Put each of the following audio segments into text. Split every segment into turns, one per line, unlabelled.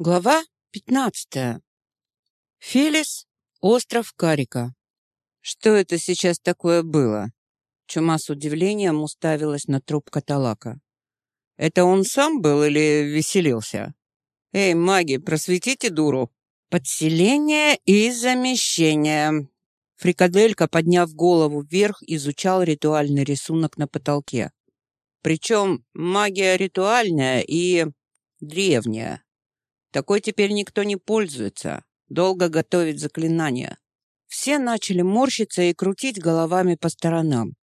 Глава 15. Фелис, остров Карика. Что это сейчас такое было? Чума с удивлением уставилась на труп каталака. Это он сам был или веселился? Эй, маги, просветите дуру. Подселение и замещение. Фрикаделька, подняв голову вверх, изучал ритуальный рисунок на потолке. Причем магия ритуальная и древняя. Такой теперь никто не пользуется. Долго готовить заклинания. Все начали морщиться и крутить головами по сторонам.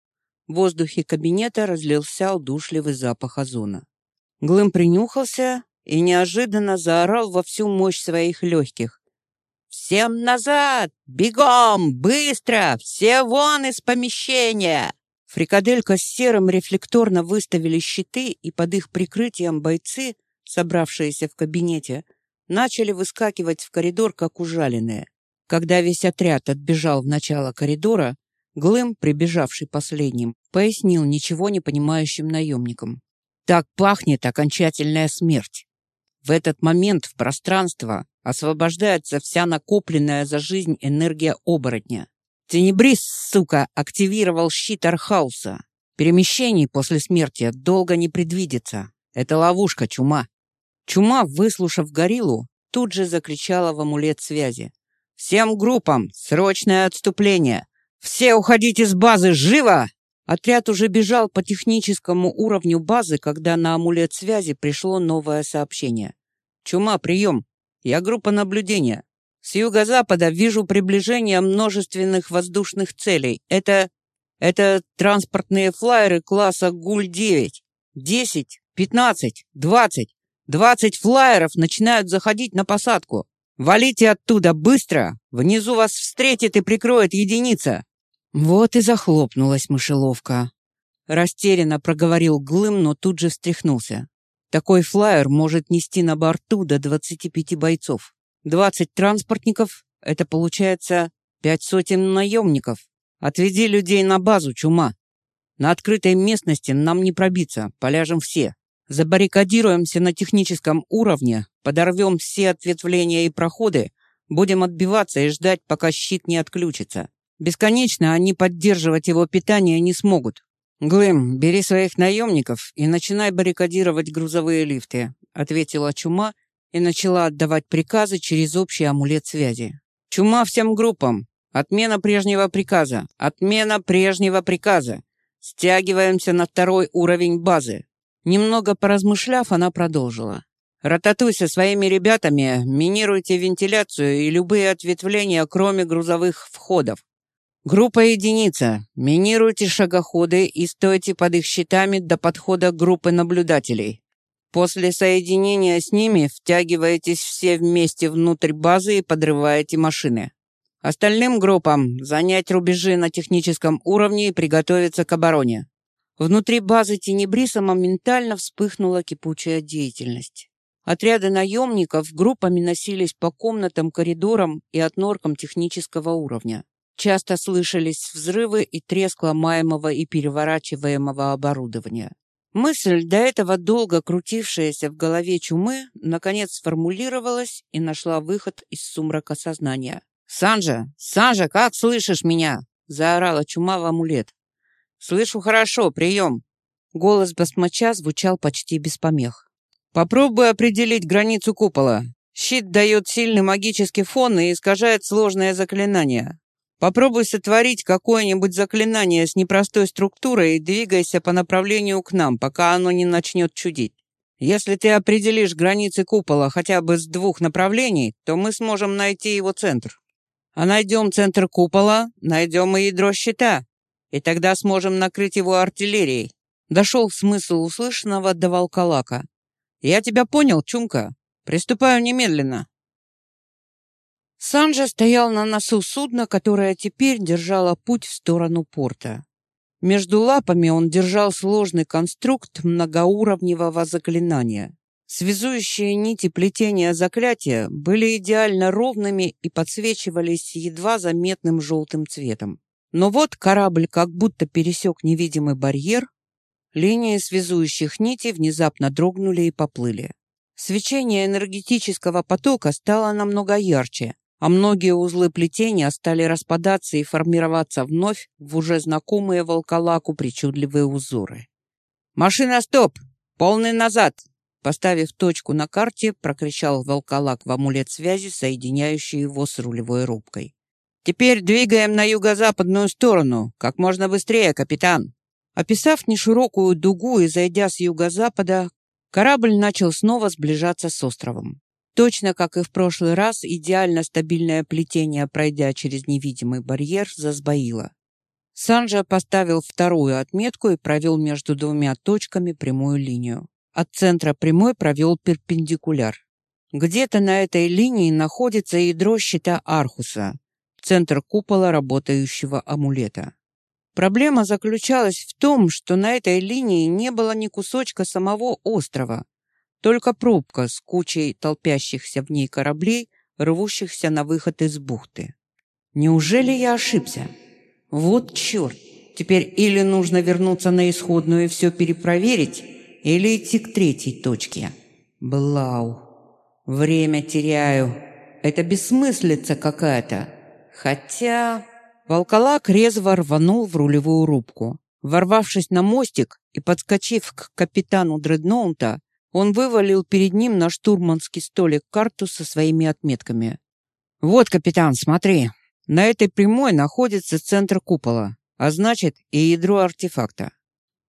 В воздухе кабинета разлился удушливый запах озона. Глым принюхался и неожиданно заорал во всю мощь своих легких. «Всем назад! Бегом! Быстро! Все вон из помещения!» Фрикаделька с серым рефлекторно выставили щиты, и под их прикрытием бойцы, собравшиеся в кабинете, начали выскакивать в коридор, как ужаленные. Когда весь отряд отбежал в начало коридора, Глым, прибежавший последним, пояснил ничего не понимающим наемникам. «Так пахнет окончательная смерть. В этот момент в пространство освобождается вся накопленная за жизнь энергия оборотня. Тенебрис, сука, активировал щит Архауса. Перемещений после смерти долго не предвидится. Это ловушка, чума. Чума, выслушав гориллу, тут же закричала в амулет связи. «Всем группам! Срочное отступление! Все уходите с базы! Живо!» Отряд уже бежал по техническому уровню базы, когда на амулет связи пришло новое сообщение. «Чума, прием! Я группа наблюдения. С юго-запада вижу приближение множественных воздушных целей. Это... это транспортные флайеры класса ГУЛь-9. 10, 15, 20. Двадцать флайеров начинают заходить на посадку. Валите оттуда быстро! Внизу вас встретит и прикроет единица!» Вот и захлопнулась мышеловка. Растерянно проговорил Глым, но тут же встряхнулся. Такой флайер может нести на борту до 25 бойцов. 20 транспортников — это получается пять сотен наемников. Отведи людей на базу, чума. На открытой местности нам не пробиться, поляжем все. Забаррикадируемся на техническом уровне, подорвем все ответвления и проходы, будем отбиваться и ждать, пока щит не отключится. Бесконечно они поддерживать его питание не смогут. Глэм, бери своих наемников и начинай баррикадировать грузовые лифты, ответила Чума и начала отдавать приказы через общий амулет связи. Чума всем группам. Отмена прежнего приказа. Отмена прежнего приказа. Стягиваемся на второй уровень базы. Немного поразмышляв, она продолжила. «Рататуй со своими ребятами, минируйте вентиляцию и любые ответвления, кроме грузовых входов. Группа единица. Минируйте шагоходы и стойте под их щитами до подхода группы наблюдателей. После соединения с ними втягиваетесь все вместе внутрь базы и подрываете машины. Остальным группам занять рубежи на техническом уровне и приготовиться к обороне. Внутри базы Тенебриса моментально вспыхнула кипучая деятельность. Отряды наемников группами носились по комнатам, коридорам и отноркам технического уровня. Часто слышались взрывы и треск ломаемого и переворачиваемого оборудования. Мысль, до этого долго крутившаяся в голове чумы, наконец сформулировалась и нашла выход из сумрака сознания. «Санжа! Санжа, как слышишь меня?» — заорала чума в амулет. «Слышу хорошо, прием!» Голос басмача звучал почти без помех. «Попробуй определить границу купола. Щит дает сильный магический фон и искажает сложное заклинание. Попробуй сотворить какое-нибудь заклинание с непростой структурой и двигайся по направлению к нам, пока оно не начнет чудить. Если ты определишь границы купола хотя бы с двух направлений, то мы сможем найти его центр. А найдем центр купола, найдем и ядро щита и тогда сможем накрыть его артиллерией. Дошел смысл услышанного до волколака. Я тебя понял, Чумка. Приступаю немедленно. Санжа стоял на носу судна, которое теперь держало путь в сторону порта. Между лапами он держал сложный конструкт многоуровневого заклинания. Связующие нити плетения заклятия были идеально ровными и подсвечивались едва заметным желтым цветом. Но вот корабль как будто пересек невидимый барьер, линии связующих нитей внезапно дрогнули и поплыли. Свечение энергетического потока стало намного ярче, а многие узлы плетения стали распадаться и формироваться вновь в уже знакомые волколаку причудливые узоры. «Машина, стоп! Полный назад!» Поставив точку на карте, прокричал волколак в амулет связи, соединяющий его с рулевой рубкой. «Теперь двигаем на юго-западную сторону. Как можно быстрее, капитан!» Описав неширокую дугу и зайдя с юго-запада, корабль начал снова сближаться с островом. Точно как и в прошлый раз, идеально стабильное плетение, пройдя через невидимый барьер, засбоило. Санджа поставил вторую отметку и провел между двумя точками прямую линию. От центра прямой провел перпендикуляр. Где-то на этой линии находится ядро щита Архуса, центр купола работающего амулета. Проблема заключалась в том, что на этой линии не было ни кусочка самого острова, только пробка с кучей толпящихся в ней кораблей, рвущихся на выход из бухты. Неужели я ошибся? Вот черт! Теперь или нужно вернуться на исходную и все перепроверить, или идти к третьей точке. Блау. Время теряю. Это бессмыслица какая-то. Хотя... Волколак резво рванул в рулевую рубку. Ворвавшись на мостик и подскочив к капитану дредноута, он вывалил перед ним на штурманский столик карту со своими отметками. «Вот, капитан, смотри. На этой прямой находится центр купола, а значит и ядро артефакта.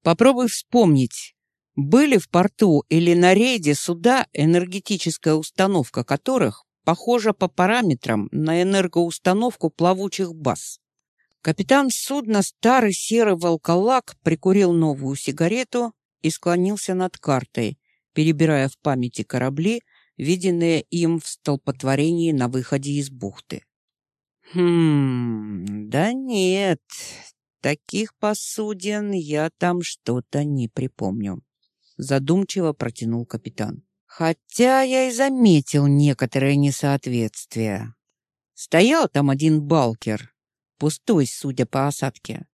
Попробуй вспомнить, были в порту или на рейде суда, энергетическая установка которых похожа по параметрам на энергоустановку плавучих баз. Капитан судна, старый серый волколак, прикурил новую сигарету и склонился над картой, перебирая в памяти корабли, виденные им в столпотворении на выходе из бухты. «Хм, да нет, таких посудин я там что-то не припомню», задумчиво протянул капитан. Хотя я и заметил некоторые несоответствия. Стоял там один балкер, пустой, судя по осадке.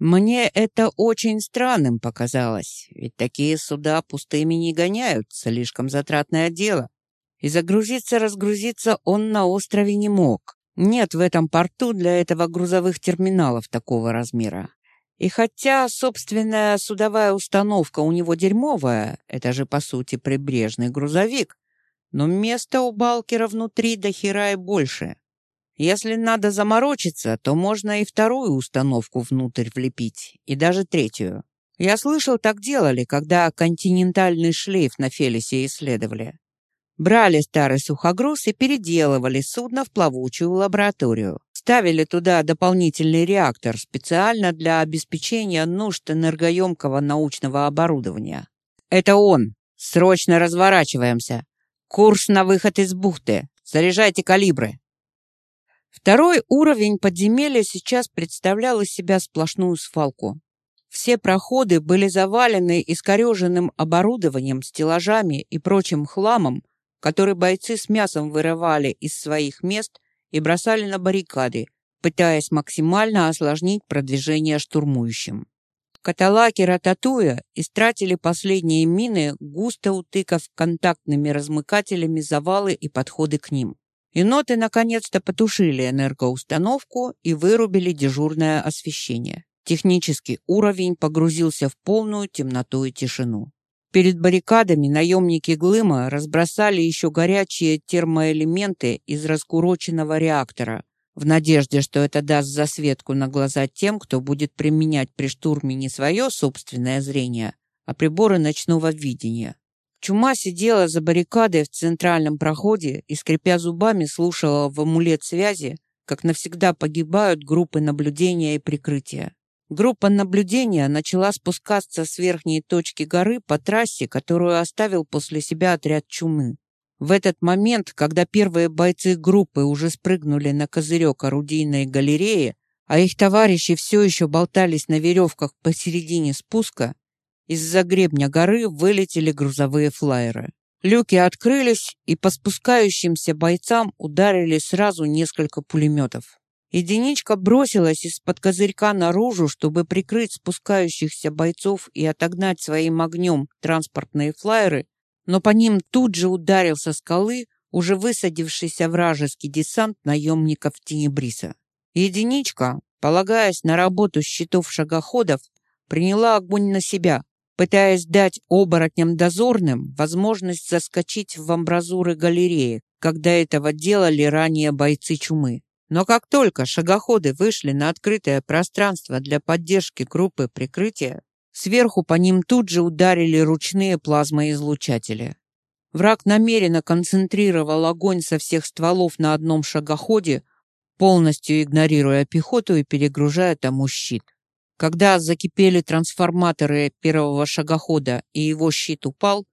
Мне это очень странным показалось, ведь такие суда пустыми не гоняют, слишком затратное дело. И загрузиться-разгрузиться он на острове не мог. Нет в этом порту для этого грузовых терминалов такого размера. И хотя собственная судовая установка у него дерьмовая, это же по сути прибрежный грузовик, но места у Балкера внутри до хера и больше. Если надо заморочиться, то можно и вторую установку внутрь влепить, и даже третью. Я слышал, так делали, когда континентальный шлейф на Фелисе исследовали. Брали старый сухогруз и переделывали судно в плавучую лабораторию. Ставили туда дополнительный реактор специально для обеспечения нужд энергоемкого научного оборудования. Это он. Срочно разворачиваемся. Курс на выход из бухты. Заряжайте калибры. Второй уровень подземелья сейчас представлял из себя сплошную свалку. Все проходы были завалены искореженным оборудованием, стеллажами и прочим хламом, который бойцы с мясом вырывали из своих мест и бросали на баррикады, пытаясь максимально осложнить продвижение штурмующим. Каталаки Рататуя истратили последние мины, густо утыкав контактными размыкателями завалы и подходы к ним. Еноты наконец-то потушили энергоустановку и вырубили дежурное освещение. Технический уровень погрузился в полную темноту и тишину. Перед баррикадами наемники Глыма разбросали еще горячие термоэлементы из раскуроченного реактора, в надежде, что это даст засветку на глаза тем, кто будет применять при штурме не свое собственное зрение, а приборы ночного видения. Чума сидела за баррикадой в центральном проходе и, скрипя зубами, слушала в амулет связи, как навсегда погибают группы наблюдения и прикрытия. Группа наблюдения начала спускаться с верхней точки горы по трассе, которую оставил после себя отряд чумы. В этот момент, когда первые бойцы группы уже спрыгнули на козырек орудийной галереи, а их товарищи все еще болтались на веревках посередине спуска, из-за гребня горы вылетели грузовые флайеры. Люки открылись, и по спускающимся бойцам ударили сразу несколько пулеметов. Единичка бросилась из-под козырька наружу, чтобы прикрыть спускающихся бойцов и отогнать своим огнем транспортные флайеры, но по ним тут же ударил со скалы уже высадившийся вражеский десант наемников Тенебриса. Единичка, полагаясь на работу щитов шагоходов, приняла огонь на себя, пытаясь дать оборотням дозорным возможность заскочить в амбразуры галереи, когда этого делали ранее бойцы чумы. Но как только шагоходы вышли на открытое пространство для поддержки группы прикрытия, сверху по ним тут же ударили ручные плазмоизлучатели. Враг намеренно концентрировал огонь со всех стволов на одном шагоходе, полностью игнорируя пехоту и перегружая тому щит. Когда закипели трансформаторы первого шагохода и его щит упал,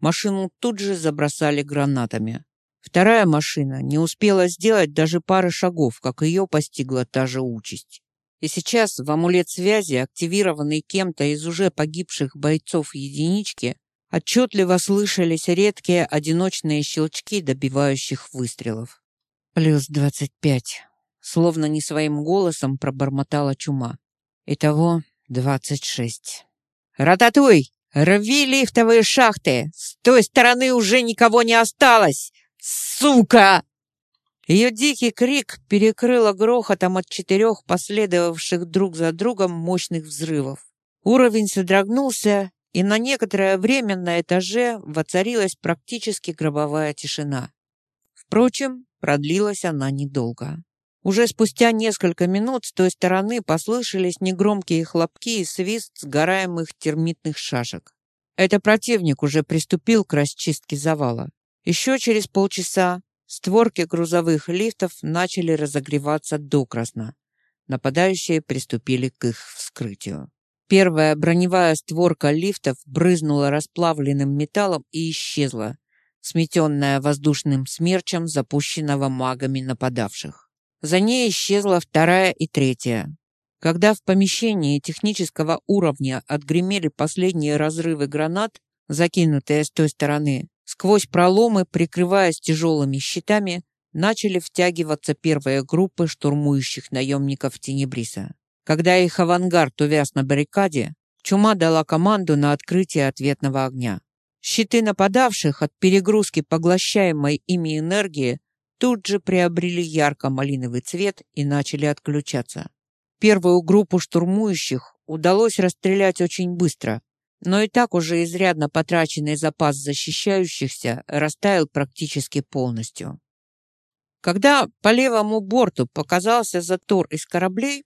машину тут же забросали гранатами. Вторая машина не успела сделать даже пары шагов, как ее постигла та же участь. И сейчас в амулет связи, активированный кем-то из уже погибших бойцов единички, Отчетливо слышались редкие одиночные щелчки добивающих выстрелов. «Плюс двадцать пять», — словно не своим голосом пробормотала чума. «Итого двадцать шесть». «Рататуй! Рви лифтовые шахты! С той стороны уже никого не осталось! Сука!» Ее дикий крик перекрыло грохотом от четырех последовавших друг за другом мощных взрывов. Уровень содрогнулся, и на некоторое время на этаже воцарилась практически гробовая тишина. Впрочем, продлилась она недолго. Уже спустя несколько минут с той стороны послышались негромкие хлопки и свист сгораемых термитных шашек. Это противник уже приступил к расчистке завала. Еще через полчаса створки грузовых лифтов начали разогреваться докрасно. Нападающие приступили к их вскрытию. Первая броневая створка лифтов брызнула расплавленным металлом и исчезла, сметенная воздушным смерчем запущенного магами нападавших. За ней исчезла вторая и третья. Когда в помещении технического уровня отгремели последние разрывы гранат, закинутые с той стороны, сквозь проломы, прикрываясь тяжелыми щитами, начали втягиваться первые группы штурмующих наемников Тенебриса. Когда их авангард увяз на баррикаде, Чума дала команду на открытие ответного огня. Щиты нападавших от перегрузки поглощаемой ими энергии тут же приобрели ярко-малиновый цвет и начали отключаться. Первую группу штурмующих удалось расстрелять очень быстро, но и так уже изрядно потраченный запас защищающихся растаял практически полностью. Когда по левому борту показался затор из кораблей,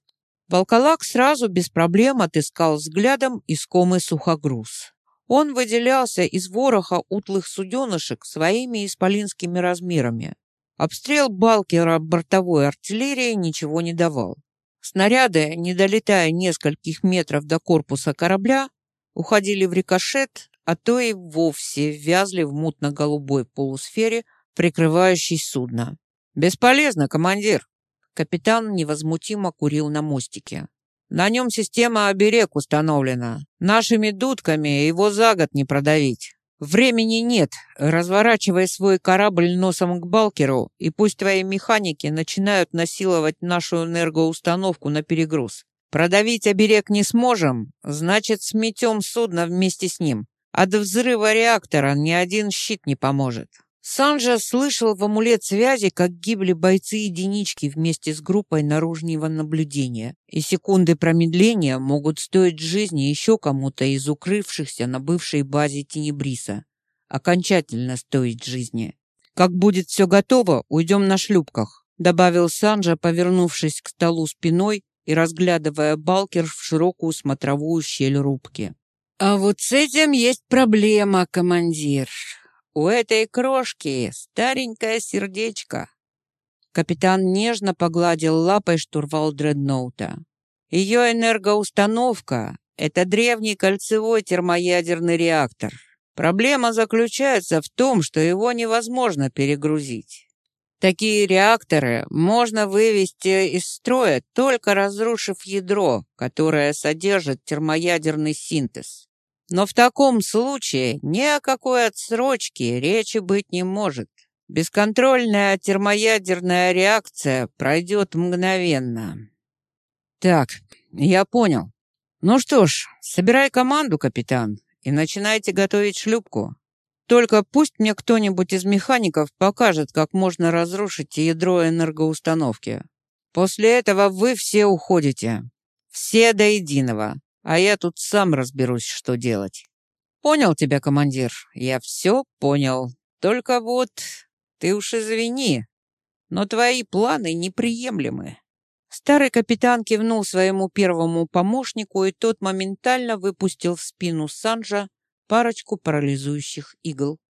Волколак сразу без проблем отыскал взглядом искомый сухогруз. Он выделялся из вороха утлых суденышек своими исполинскими размерами. Обстрел Балкера бортовой артиллерии ничего не давал. Снаряды, не долетая нескольких метров до корпуса корабля, уходили в рикошет, а то и вовсе вязли в мутно-голубой полусфере, прикрывающей судно. «Бесполезно, командир!» Капитан невозмутимо курил на мостике. На нем система оберег установлена. Нашими дудками его за год не продавить. Времени нет. Разворачивай свой корабль носом к Балкеру, и пусть твои механики начинают насиловать нашу энергоустановку на перегруз. Продавить оберег не сможем, значит, сметем судно вместе с ним. От взрыва реактора ни один щит не поможет. Санджа слышал в амулет связи, как гибли бойцы-единички вместе с группой наружнего наблюдения, и секунды промедления могут стоить жизни еще кому-то из укрывшихся на бывшей базе Тенебриса. Окончательно стоить жизни. «Как будет все готово, уйдем на шлюпках», добавил Санджа, повернувшись к столу спиной и разглядывая Балкер в широкую смотровую щель рубки. «А вот с этим есть проблема, командир», у этой крошки старенькое сердечко. Капитан нежно погладил лапой штурвал дредноута. Ее энергоустановка — это древний кольцевой термоядерный реактор. Проблема заключается в том, что его невозможно перегрузить. Такие реакторы можно вывести из строя, только разрушив ядро, которое содержит термоядерный синтез. Но в таком случае ни о какой отсрочке речи быть не может. Бесконтрольная термоядерная реакция пройдет мгновенно. Так, я понял. Ну что ж, собирай команду, капитан, и начинайте готовить шлюпку. Только пусть мне кто-нибудь из механиков покажет, как можно разрушить ядро энергоустановки. После этого вы все уходите. Все до единого. А я тут сам разберусь, что делать. Понял тебя, командир. Я все понял. Только вот ты уж извини, но твои планы неприемлемы. Старый капитан кивнул своему первому помощнику, и тот моментально выпустил в спину Санжа парочку парализующих игл.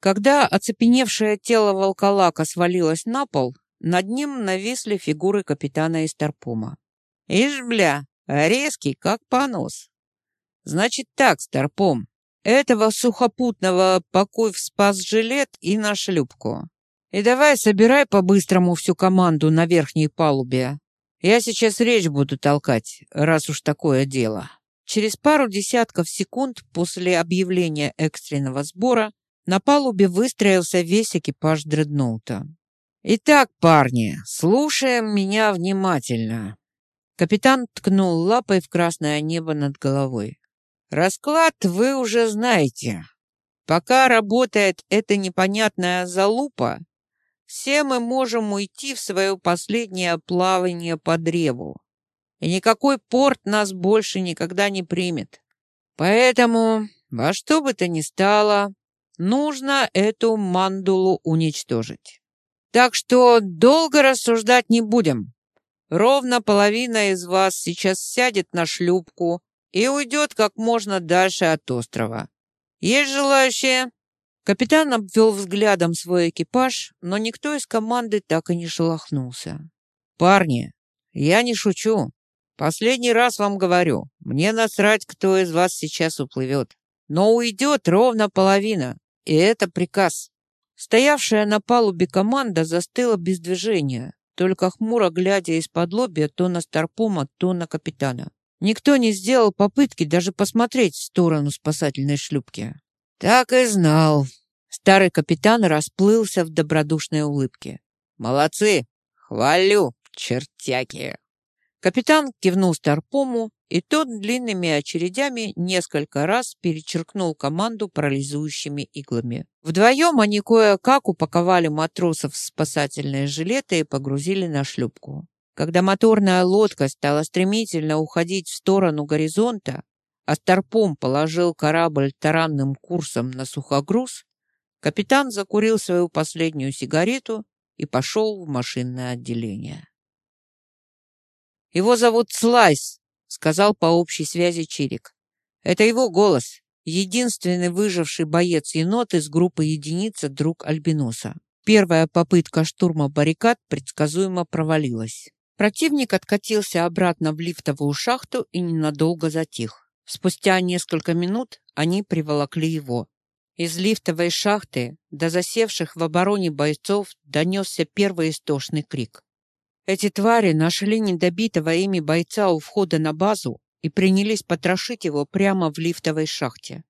Когда оцепеневшее тело волколака свалилось на пол, над ним нависли фигуры капитана из Старпома. «Ишь, бля, резкий, как понос!» «Значит так, Старпом, этого сухопутного покой в спас-жилет и на шлюпку. И давай собирай по-быстрому всю команду на верхней палубе. Я сейчас речь буду толкать, раз уж такое дело». Через пару десятков секунд после объявления экстренного сбора на палубе выстроился весь экипаж дредноута. «Итак, парни, слушаем меня внимательно». Капитан ткнул лапой в красное небо над головой. «Расклад вы уже знаете. Пока работает эта непонятная залупа, все мы можем уйти в свое последнее плавание по древу и никакой порт нас больше никогда не примет. Поэтому, во что бы то ни стало, нужно эту мандулу уничтожить. Так что долго рассуждать не будем. Ровно половина из вас сейчас сядет на шлюпку и уйдет как можно дальше от острова. Есть желающие?» Капитан обвел взглядом свой экипаж, но никто из команды так и не шелохнулся. «Парни, я не шучу. Последний раз вам говорю, мне насрать, кто из вас сейчас уплывет. Но уйдет ровно половина, и это приказ. Стоявшая на палубе команда застыла без движения, только хмуро глядя из-под лобья то на Старпома, то на капитана. Никто не сделал попытки даже посмотреть в сторону спасательной шлюпки. «Так и знал». Старый капитан расплылся в добродушной улыбке. «Молодцы! Хвалю, чертяки!» Капитан кивнул Старпому, и тот длинными очередями несколько раз перечеркнул команду парализующими иглами. Вдвоем они кое-как упаковали матросов в спасательные жилеты и погрузили на шлюпку. Когда моторная лодка стала стремительно уходить в сторону горизонта, а Старпом положил корабль таранным курсом на сухогруз, капитан закурил свою последнюю сигарету и пошел в машинное отделение. «Его зовут Слайс», — сказал по общей связи Чирик. «Это его голос, единственный выживший боец енот из группы единица друг Альбиноса. Первая попытка штурма баррикад предсказуемо провалилась. Противник откатился обратно в лифтовую шахту и ненадолго затих. Спустя несколько минут они приволокли его. Из лифтовой шахты до засевших в обороне бойцов донесся первый истошный крик. Эти твари нашли недобитого ими бойца у входа на базу и принялись потрошить его прямо в лифтовой шахте.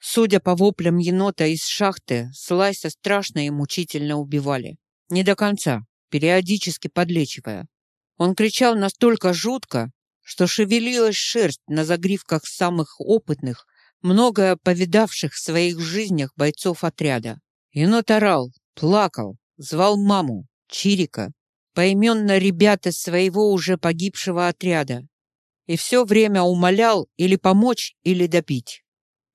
Судя по воплям енота из шахты, Слайса страшно и мучительно убивали. Не до конца, периодически подлечивая. Он кричал настолько жутко, что шевелилась шерсть на загривках самых опытных, многое повидавших в своих жизнях бойцов отряда. Енот орал, плакал, звал маму, Чирика, поименно ребят из своего уже погибшего отряда и все время умолял или помочь, или добить.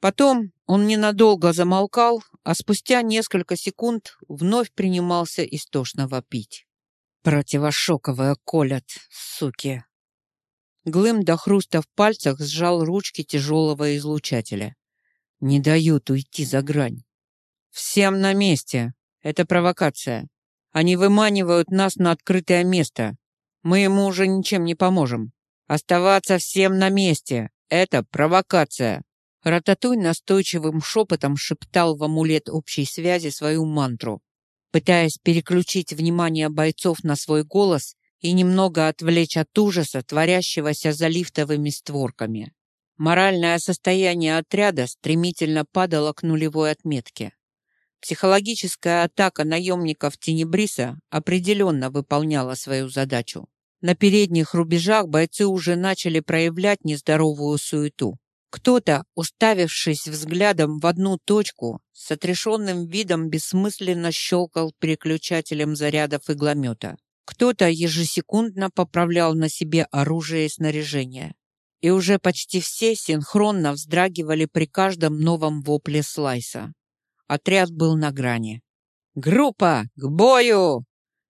Потом он ненадолго замолкал, а спустя несколько секунд вновь принимался истошно вопить. «Противошоковая колят, суки!» Глым до хруста в пальцах сжал ручки тяжелого излучателя. «Не дают уйти за грань!» «Всем на месте! Это провокация!» Они выманивают нас на открытое место. Мы ему уже ничем не поможем. Оставаться всем на месте. Это провокация. Рататуй настойчивым шепотом шептал в амулет общей связи свою мантру, пытаясь переключить внимание бойцов на свой голос и немного отвлечь от ужаса, творящегося за лифтовыми створками. Моральное состояние отряда стремительно падало к нулевой отметке. Психологическая атака наемников Тенебриса определенно выполняла свою задачу. На передних рубежах бойцы уже начали проявлять нездоровую суету. Кто-то, уставившись взглядом в одну точку, с отрешенным видом бессмысленно щелкал переключателем зарядов игломета. Кто-то ежесекундно поправлял на себе оружие и снаряжение. И уже почти все синхронно вздрагивали при каждом новом вопле слайса. Отряд был на грани. «Группа! К бою!»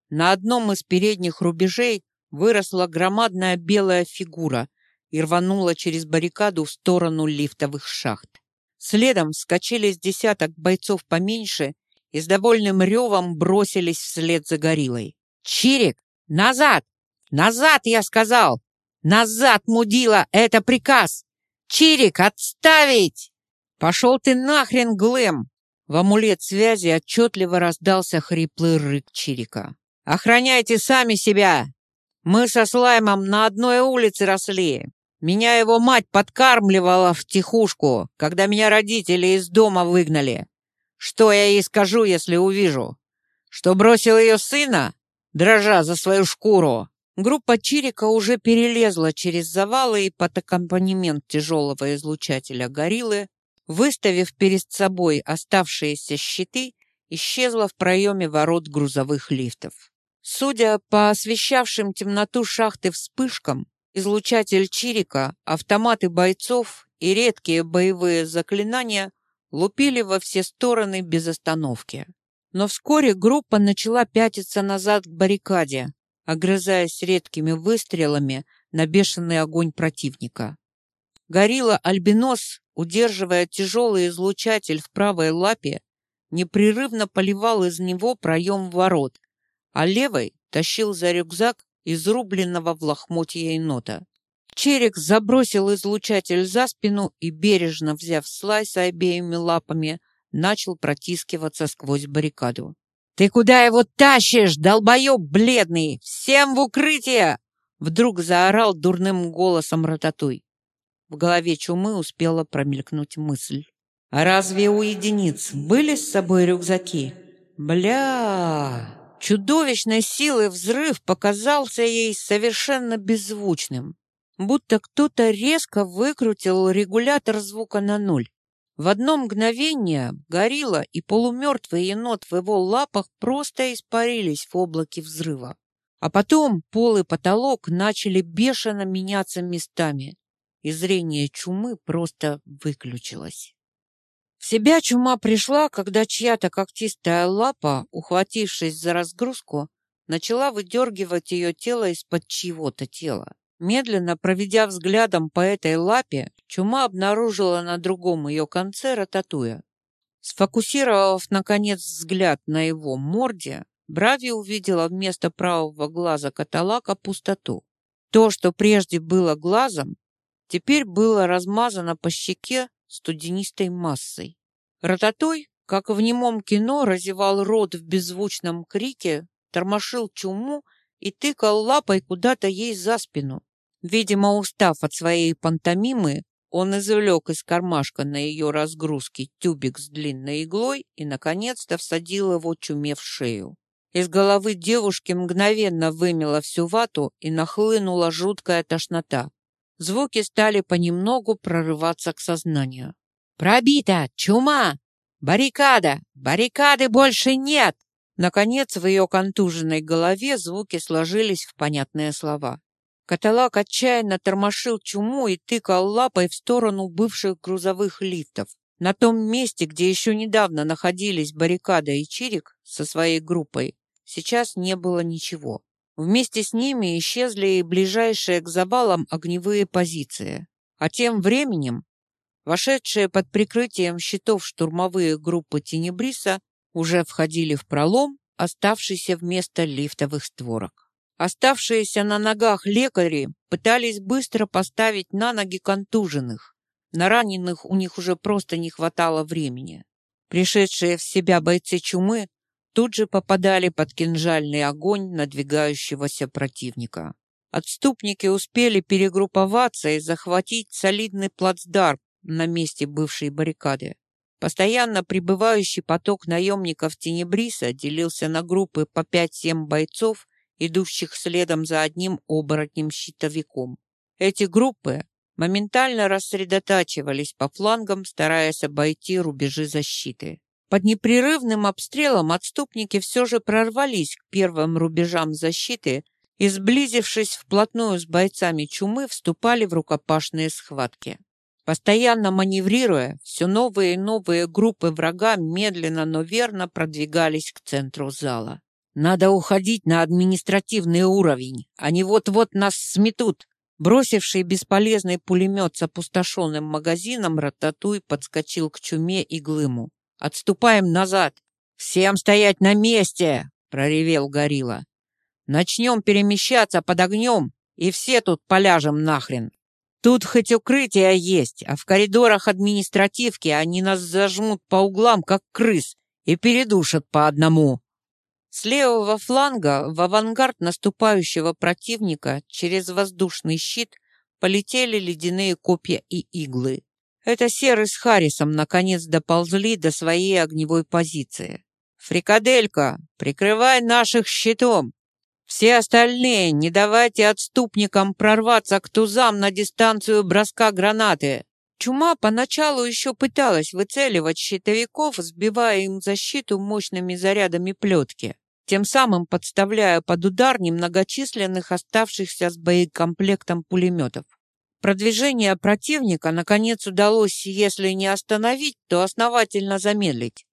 На одном из передних рубежей выросла громадная белая фигура и рванула через баррикаду в сторону лифтовых шахт. Следом вскочили с десяток бойцов поменьше и с довольным ревом бросились вслед за гориллой. «Чирик! Назад! Назад, я сказал! Назад, мудила! Это приказ! Чирик, отставить!» «Пошел ты нахрен, Глэм!» В амулет связи отчетливо раздался хриплый рык Чирика. «Охраняйте сами себя! Мы со Слаймом на одной улице росли. Меня его мать подкармливала в тихушку, когда меня родители из дома выгнали. Что я ей скажу, если увижу? Что бросил ее сына? дрожа за свою шкуру. Группа Чирика уже перелезла через завалы и под аккомпанемент тяжелого излучателя гориллы, выставив перед собой оставшиеся щиты, исчезла в проеме ворот грузовых лифтов. Судя по освещавшим темноту шахты вспышкам, излучатель Чирика, автоматы бойцов и редкие боевые заклинания лупили во все стороны без остановки. Но вскоре группа начала пятиться назад к баррикаде, огрызаясь редкими выстрелами на бешеный огонь противника. Горилла Альбинос, удерживая тяжелый излучатель в правой лапе, непрерывно поливал из него проем ворот, а левой тащил за рюкзак изрубленного в лохмотье енота. Черек забросил излучатель за спину и, бережно взяв слайс обеими лапами, начал протискиваться сквозь баррикаду. «Ты куда его тащишь, долбоеб бледный? Всем в укрытие!» Вдруг заорал дурным голосом Рататуй. В голове чумы успела промелькнуть мысль. «А разве у единиц были с собой рюкзаки?» «Бля!» Чудовищной силы взрыв показался ей совершенно беззвучным, будто кто-то резко выкрутил регулятор звука на ноль. В одно мгновение горилла и полумертвый енот в его лапах просто испарились в облаке взрыва. А потом пол и потолок начали бешено меняться местами, и зрение чумы просто выключилось. В себя чума пришла, когда чья-то когтистая лапа, ухватившись за разгрузку, начала выдергивать ее тело из-под чьего-то тела. Медленно проведя взглядом по этой лапе, чума обнаружила на другом ее конце рататуя. Сфокусировав, наконец, взгляд на его морде, Брави увидела вместо правого глаза каталака пустоту. То, что прежде было глазом, теперь было размазано по щеке студенистой массой. Рататой, как в немом кино, разевал рот в беззвучном крике, тормошил чуму и тыкал лапой куда-то ей за спину. Видимо, устав от своей пантомимы, он извлек из кармашка на ее разгрузке тюбик с длинной иглой и, наконец-то, всадил его чуме в шею. Из головы девушки мгновенно вымела всю вату и нахлынула жуткая тошнота. Звуки стали понемногу прорываться к сознанию. «Пробито! Чума! Баррикада! Баррикады больше нет!» Наконец, в ее контуженной голове звуки сложились в понятные слова. Каталак отчаянно тормошил чуму и тыкал лапой в сторону бывших грузовых лифтов. На том месте, где еще недавно находились баррикада и Чирик со своей группой, сейчас не было ничего. Вместе с ними исчезли и ближайшие к завалам огневые позиции. А тем временем вошедшие под прикрытием щитов штурмовые группы Тенебриса уже входили в пролом, оставшийся вместо лифтовых створок. Оставшиеся на ногах лекари пытались быстро поставить на ноги контуженных. На раненых у них уже просто не хватало времени. Пришедшие в себя бойцы чумы тут же попадали под кинжальный огонь надвигающегося противника. Отступники успели перегрупповаться и захватить солидный плацдарм на месте бывшей баррикады. Постоянно прибывающий поток наемников Тенебриса делился на группы по 5-7 бойцов, идущих следом за одним оборотнем-щитовиком. Эти группы моментально рассредотачивались по флангам, стараясь обойти рубежи защиты. Под непрерывным обстрелом отступники все же прорвались к первым рубежам защиты и, сблизившись вплотную с бойцами чумы, вступали в рукопашные схватки. Постоянно маневрируя, все новые и новые группы врага медленно, но верно продвигались к центру зала. «Надо уходить на административный уровень. Они вот-вот нас сметут!» Бросивший бесполезный пулемет с опустошенным магазином, Рататуй подскочил к чуме и глыму. «Отступаем назад!» «Всем стоять на месте!» — проревел горилла. «Начнем перемещаться под огнем, и все тут поляжем нахрен!» Тут хоть укрытие есть, а в коридорах административки они нас зажмут по углам, как крыс, и передушат по одному. С левого фланга в авангард наступающего противника через воздушный щит полетели ледяные копья и иглы. Это Серый с Харрисом наконец доползли до своей огневой позиции. «Фрикаделька, прикрывай наших щитом! Все остальные не давайте отступникам прорваться к тузам на дистанцию броска гранаты. Чума поначалу еще пыталась выцеливать щитовиков, сбивая им защиту мощными зарядами плетки, тем самым подставляя под удар немногочисленных оставшихся с боекомплектом пулеметов. Продвижение противника, наконец, удалось, если не остановить, то основательно замедлить.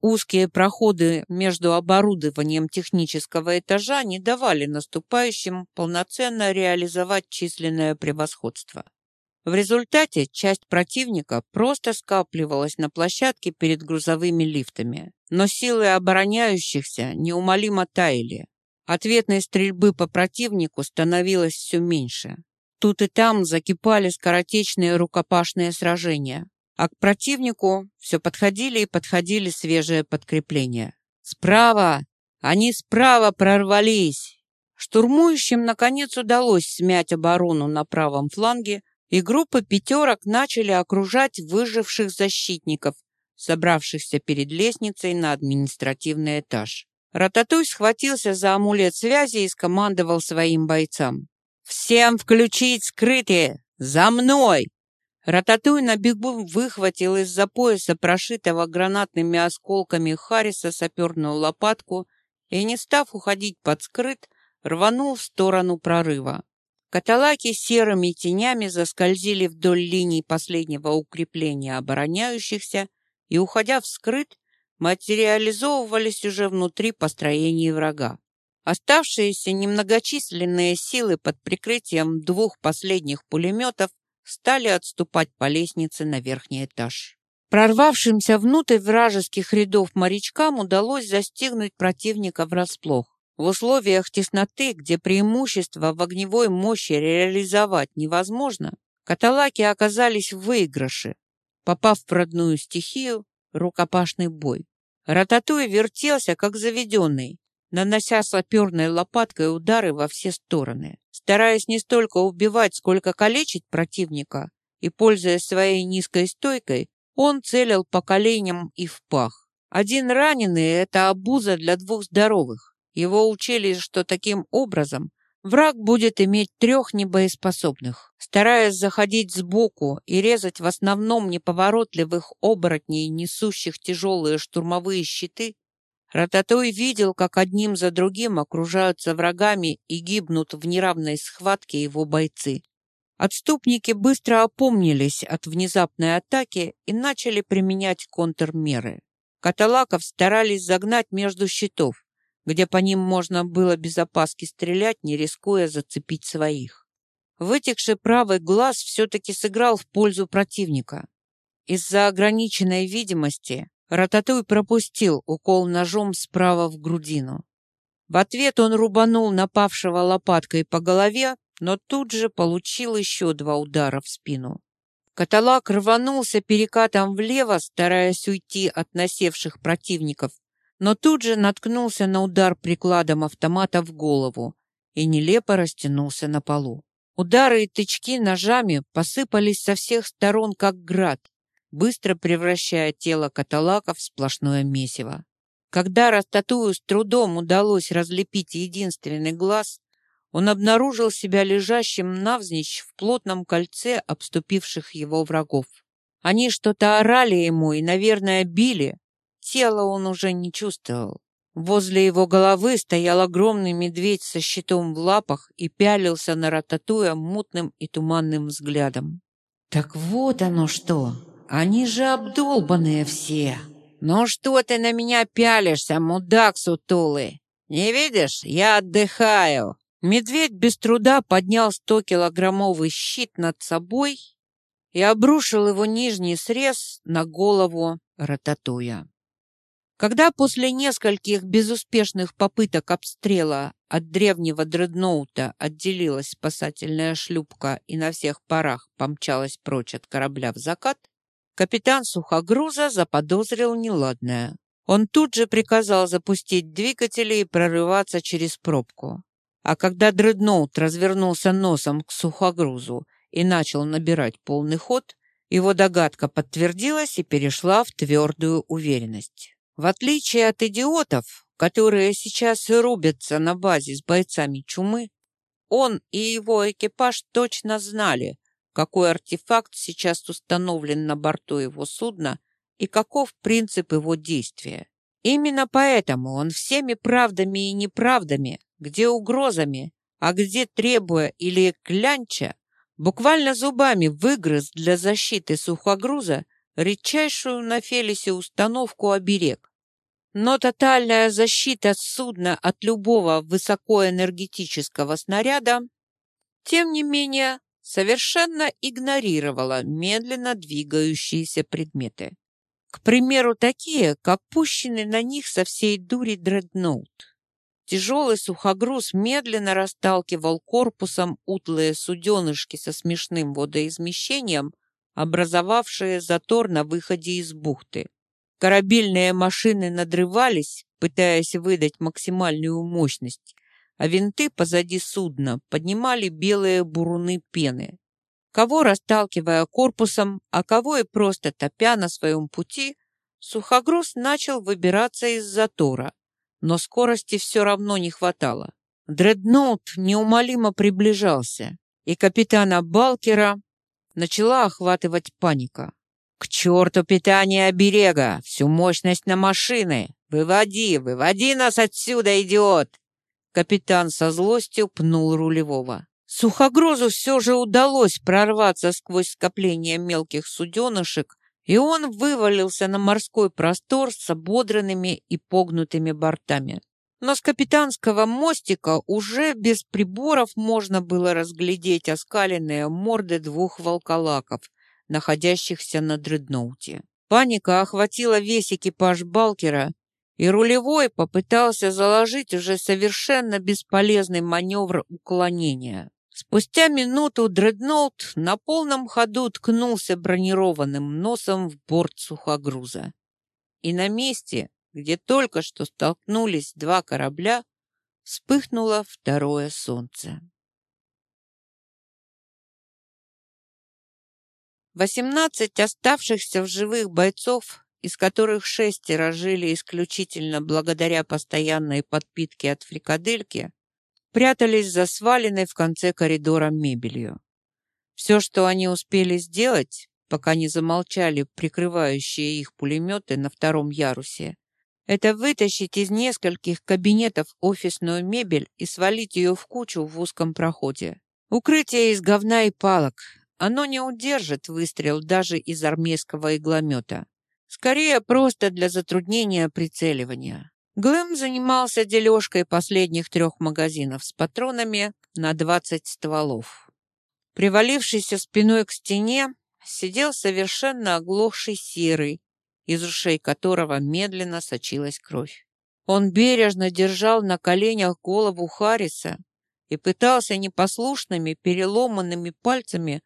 Узкие проходы между оборудованием технического этажа не давали наступающим полноценно реализовать численное превосходство. В результате часть противника просто скапливалась на площадке перед грузовыми лифтами, но силы обороняющихся неумолимо таяли. Ответной стрельбы по противнику становилось все меньше. Тут и там закипали скоротечные рукопашные сражения, а к противнику все подходили и подходили свежие подкрепления. «Справа! Они справа прорвались!» Штурмующим, наконец, удалось смять оборону на правом фланге, и группы пятерок начали окружать выживших защитников, собравшихся перед лестницей на административный этаж. Рататуй схватился за амулет связи и скомандовал своим бойцам. «Всем включить скрытые! За мной!» Рататуй на бегу выхватил из-за пояса прошитого гранатными осколками Харриса саперную лопатку и, не став уходить под скрыт, рванул в сторону прорыва. Каталаки серыми тенями заскользили вдоль линий последнего укрепления обороняющихся и, уходя в скрыт, материализовывались уже внутри построений врага. Оставшиеся немногочисленные силы под прикрытием двух последних пулеметов стали отступать по лестнице на верхний этаж. Прорвавшимся внутрь вражеских рядов морячкам удалось застигнуть противника врасплох. В условиях тесноты, где преимущество в огневой мощи реализовать невозможно, каталаки оказались в выигрыше, попав в родную стихию рукопашный бой. Рататуй вертелся, как заведенный, нанося саперной лопаткой удары во все стороны стараясь не столько убивать, сколько калечить противника, и, пользуясь своей низкой стойкой, он целил по коленям и в пах. Один раненый — это обуза для двух здоровых. Его учили, что таким образом враг будет иметь трех небоеспособных. Стараясь заходить сбоку и резать в основном неповоротливых оборотней, несущих тяжелые штурмовые щиты, Рататой видел, как одним за другим окружаются врагами и гибнут в неравной схватке его бойцы. Отступники быстро опомнились от внезапной атаки и начали применять контрмеры. Каталаков старались загнать между щитов, где по ним можно было без опаски стрелять, не рискуя зацепить своих. Вытекший правый глаз все-таки сыграл в пользу противника. Из-за ограниченной видимости Рататуй пропустил укол ножом справа в грудину. В ответ он рубанул напавшего лопаткой по голове, но тут же получил еще два удара в спину. Каталак рванулся перекатом влево, стараясь уйти от насевших противников, но тут же наткнулся на удар прикладом автомата в голову и нелепо растянулся на полу. Удары и тычки ножами посыпались со всех сторон, как град, быстро превращая тело каталака в сплошное месиво. Когда Растатую с трудом удалось разлепить единственный глаз, он обнаружил себя лежащим навзничь в плотном кольце обступивших его врагов. Они что-то орали ему и, наверное, били. Тело он уже не чувствовал. Возле его головы стоял огромный медведь со щитом в лапах и пялился на Рататуя мутным и туманным взглядом. «Так вот оно что! Они же обдолбанные все!» «Ну что ты на меня пялишься, мудак сутулый? Не видишь, я отдыхаю!» Медведь без труда поднял стокилограммовый щит над собой и обрушил его нижний срез на голову Рататуя. Когда после нескольких безуспешных попыток обстрела от древнего дредноута отделилась спасательная шлюпка и на всех парах помчалась прочь от корабля в закат, капитан сухогруза заподозрил неладное. Он тут же приказал запустить двигатели и прорываться через пробку. А когда дредноут развернулся носом к сухогрузу и начал набирать полный ход, его догадка подтвердилась и перешла в твердую уверенность. В отличие от идиотов, которые сейчас рубятся на базе с бойцами чумы, он и его экипаж точно знали, какой артефакт сейчас установлен на борту его судна и каков принцип его действия. Именно поэтому он всеми правдами и неправдами, где угрозами, а где требуя или клянча, буквально зубами выгрыз для защиты сухогруза редчайшую на Фелисе установку «Оберег». Но тотальная защита судна от любого высокоэнергетического снаряда, тем не менее, совершенно игнорировала медленно двигающиеся предметы. К примеру, такие, как пущенный на них со всей дури дредноут. Тяжелый сухогруз медленно расталкивал корпусом утлые суденышки со смешным водоизмещением, образовавшие затор на выходе из бухты. Корабельные машины надрывались, пытаясь выдать максимальную мощность, а винты позади судна поднимали белые буруны пены. Кого расталкивая корпусом, а кого и просто топя на своем пути, сухогруз начал выбираться из затора, но скорости все равно не хватало. Дредноут неумолимо приближался, и капитана Балкера начала охватывать паника. «К черту питание оберега! Всю мощность на машины! Выводи, выводи нас отсюда, идиот!» Капитан со злостью пнул рулевого. Сухогрузу все же удалось прорваться сквозь скопление мелких суденышек, и он вывалился на морской простор с ободранными и погнутыми бортами. Но с капитанского мостика уже без приборов можно было разглядеть оскаленные морды двух волколаков, находящихся на дредноуте. Паника охватила весь экипаж Балкера, и рулевой попытался заложить уже совершенно бесполезный маневр уклонения. Спустя минуту дредноут на полном ходу ткнулся бронированным носом в борт сухогруза. И на месте, где только что столкнулись два корабля, вспыхнуло второе солнце. Восемнадцать оставшихся в живых бойцов, из которых шестеро жили исключительно благодаря постоянной подпитке от фрикадельки, прятались за сваленной в конце коридора мебелью. Все, что они успели сделать, пока не замолчали прикрывающие их пулеметы на втором ярусе, это вытащить из нескольких кабинетов офисную мебель и свалить ее в кучу в узком проходе. Укрытие из говна и палок. Оно не удержит выстрел даже из армейского игломета. Скорее, просто для затруднения прицеливания. Глэм занимался дележкой последних трех магазинов с патронами на 20 стволов. Привалившийся спиной к стене сидел совершенно оглохший серый, из ушей которого медленно сочилась кровь. Он бережно держал на коленях голову Харриса и пытался непослушными переломанными пальцами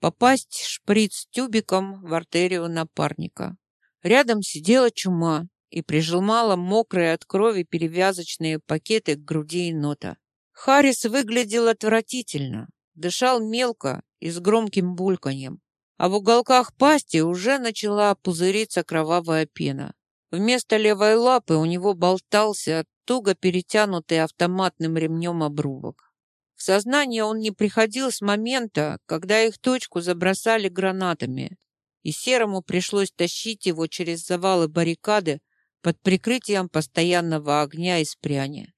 попасть шприц тюбиком в артерию напарника. Рядом сидела чума, и прижимала мокрые от крови перевязочные пакеты к груди енота. Харрис выглядел отвратительно, дышал мелко и с громким бульканьем, а в уголках пасти уже начала пузыриться кровавая пена. Вместо левой лапы у него болтался туго перетянутый автоматным ремнем обрубок. В сознание он не приходил с момента, когда их точку забросали гранатами, и Серому пришлось тащить его через завалы баррикады под прикрытием постоянного огня из пряни.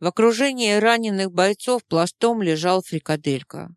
В окружении раненых бойцов пластом лежал фрикаделька.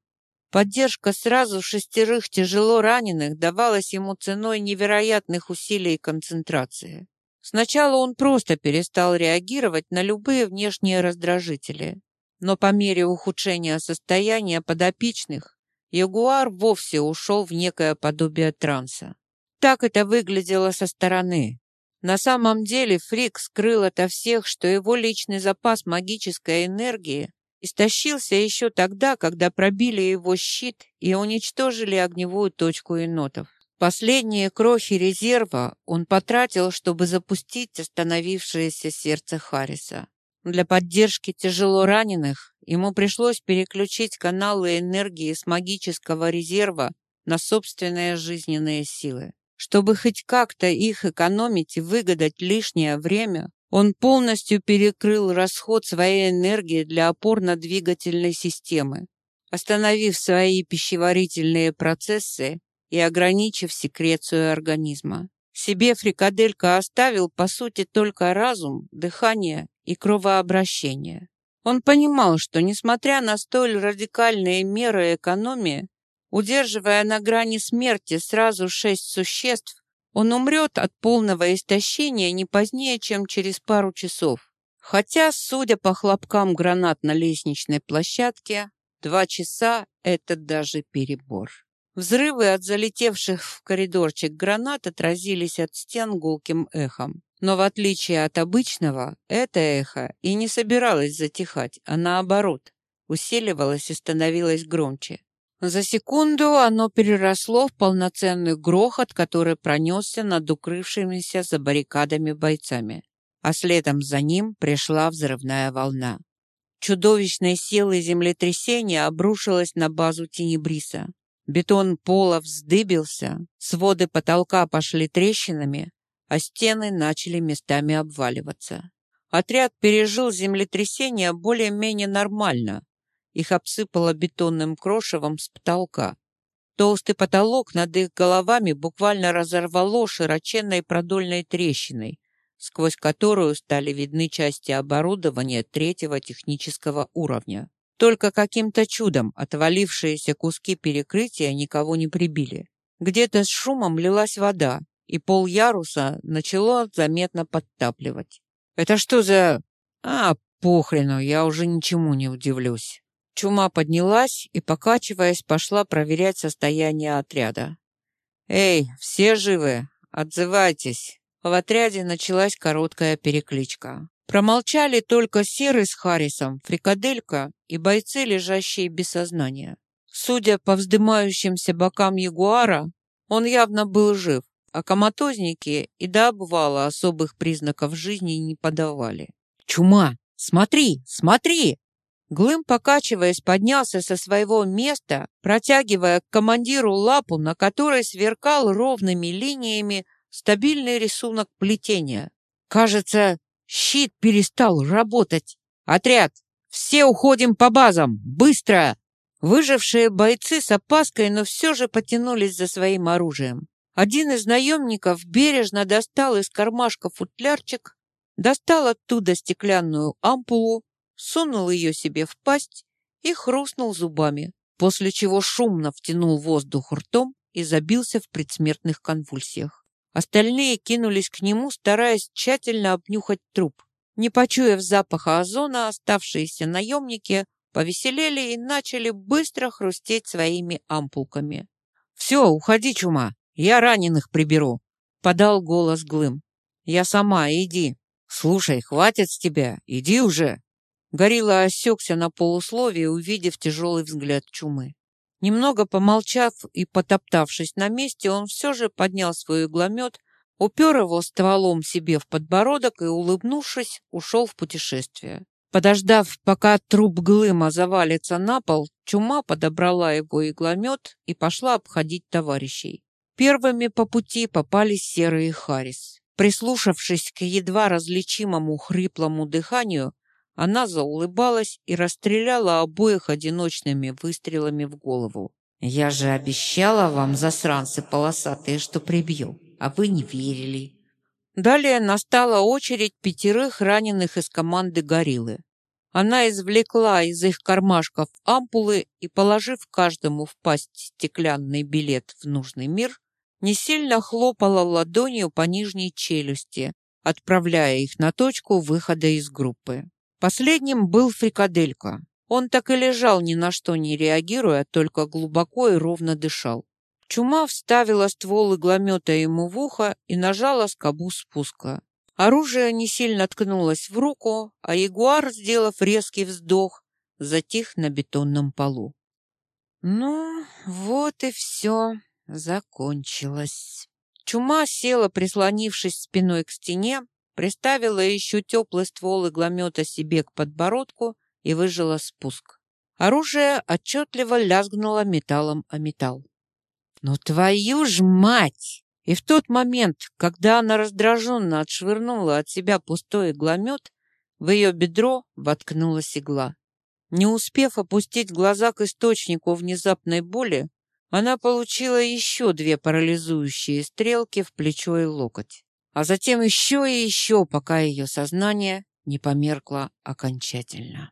Поддержка сразу шестерых тяжело раненых давалась ему ценой невероятных усилий и концентрации. Сначала он просто перестал реагировать на любые внешние раздражители, но по мере ухудшения состояния подопечных Ягуар вовсе ушел в некое подобие транса. Так это выглядело со стороны. На самом деле Фрик скрыл ото всех, что его личный запас магической энергии истощился еще тогда, когда пробили его щит и уничтожили огневую точку енотов. Последние крохи резерва он потратил, чтобы запустить остановившееся сердце Харриса. Для поддержки тяжело раненых ему пришлось переключить каналы энергии с магического резерва на собственные жизненные силы. Чтобы хоть как-то их экономить и выгадать лишнее время, он полностью перекрыл расход своей энергии для опорно-двигательной системы, остановив свои пищеварительные процессы и ограничив секрецию организма. Себе фрикаделька оставил, по сути, только разум, дыхание и кровообращение. Он понимал, что, несмотря на столь радикальные меры экономии, Удерживая на грани смерти сразу шесть существ, он умрет от полного истощения не позднее, чем через пару часов. Хотя, судя по хлопкам гранат на лестничной площадке, два часа — это даже перебор. Взрывы от залетевших в коридорчик гранат отразились от стен гулким эхом. Но в отличие от обычного, это эхо и не собиралось затихать, а наоборот, усиливалось и становилось громче. За секунду оно переросло в полноценный грохот, который пронесся над укрывшимися за баррикадами бойцами, а следом за ним пришла взрывная волна. Чудовищной силой землетрясения обрушилось на базу Тенебриса. Бетон пола вздыбился, своды потолка пошли трещинами, а стены начали местами обваливаться. Отряд пережил землетрясение более-менее нормально, их обсыпало бетонным крошевом с потолка. Толстый потолок над их головами буквально разорвало широченной продольной трещиной, сквозь которую стали видны части оборудования третьего технического уровня. Только каким-то чудом отвалившиеся куски перекрытия никого не прибили. Где-то с шумом лилась вода, и пол яруса начало заметно подтапливать. «Это что за...» «А, похрену, я уже ничему не удивлюсь». Чума поднялась и, покачиваясь, пошла проверять состояние отряда. «Эй, все живы? Отзывайтесь!» В отряде началась короткая перекличка. Промолчали только Серый с Харрисом, Фрикаделька и бойцы, лежащие без сознания. Судя по вздымающимся бокам ягуара, он явно был жив, а коматозники и до обвала особых признаков жизни не подавали. «Чума! Смотри! Смотри!» Глым, покачиваясь, поднялся со своего места, протягивая к командиру лапу, на которой сверкал ровными линиями стабильный рисунок плетения. Кажется, щит перестал работать. Отряд, все уходим по базам, быстро! Выжившие бойцы с опаской, но все же потянулись за своим оружием. Один из наемников бережно достал из кармашка футлярчик, достал оттуда стеклянную ампулу, сунул ее себе в пасть и хрустнул зубами, после чего шумно втянул воздух ртом и забился в предсмертных конвульсиях. Остальные кинулись к нему, стараясь тщательно обнюхать труп. Не почуяв запаха озона, оставшиеся наемники повеселели и начали быстро хрустеть своими ампулками. «Все, уходи, чума, я раненых приберу», — подал голос Глым. «Я сама, иди. Слушай, хватит с тебя, иди уже». Горилла осекся на полусловие, увидев тяжелый взгляд чумы. Немного помолчав и потоптавшись на месте, он все же поднял свой игломет, упер его стволом себе в подбородок и, улыбнувшись, ушел в путешествие. Подождав, пока труп Глыма завалится на пол, чума подобрала его игломет и пошла обходить товарищей. Первыми по пути попались Серый и Харрис. Прислушавшись к едва различимому хриплому дыханию, Она заулыбалась и расстреляла обоих одиночными выстрелами в голову.
«Я же обещала вам, засранцы полосатые, что прибью, а вы не верили».
Далее настала очередь пятерых раненых из команды «Гориллы». Она извлекла из их кармашков ампулы и, положив каждому в пасть стеклянный билет в нужный мир, не сильно хлопала ладонью по нижней челюсти, отправляя их на точку выхода из группы. Последним был Фрикаделька. Он так и лежал, ни на что не реагируя, только глубоко и ровно дышал. Чума вставила ствол игломета ему в ухо и нажала скобу спуска. Оружие не сильно ткнулось в руку, а ягуар, сделав резкий вздох, затих на бетонном полу. Ну, вот и все закончилось. Чума села, прислонившись спиной к стене, приставила еще теплый ствол игломета себе к подбородку и выжила спуск. Оружие отчетливо лязгнуло металлом о металл. «Ну твою ж мать!» И в тот момент, когда она раздраженно отшвырнула от себя пустой игломет, в ее бедро воткнулась игла. Не успев опустить глаза к источнику внезапной боли, она получила еще две парализующие стрелки в плечо и локоть а затем еще и еще, пока ее сознание не померкло окончательно.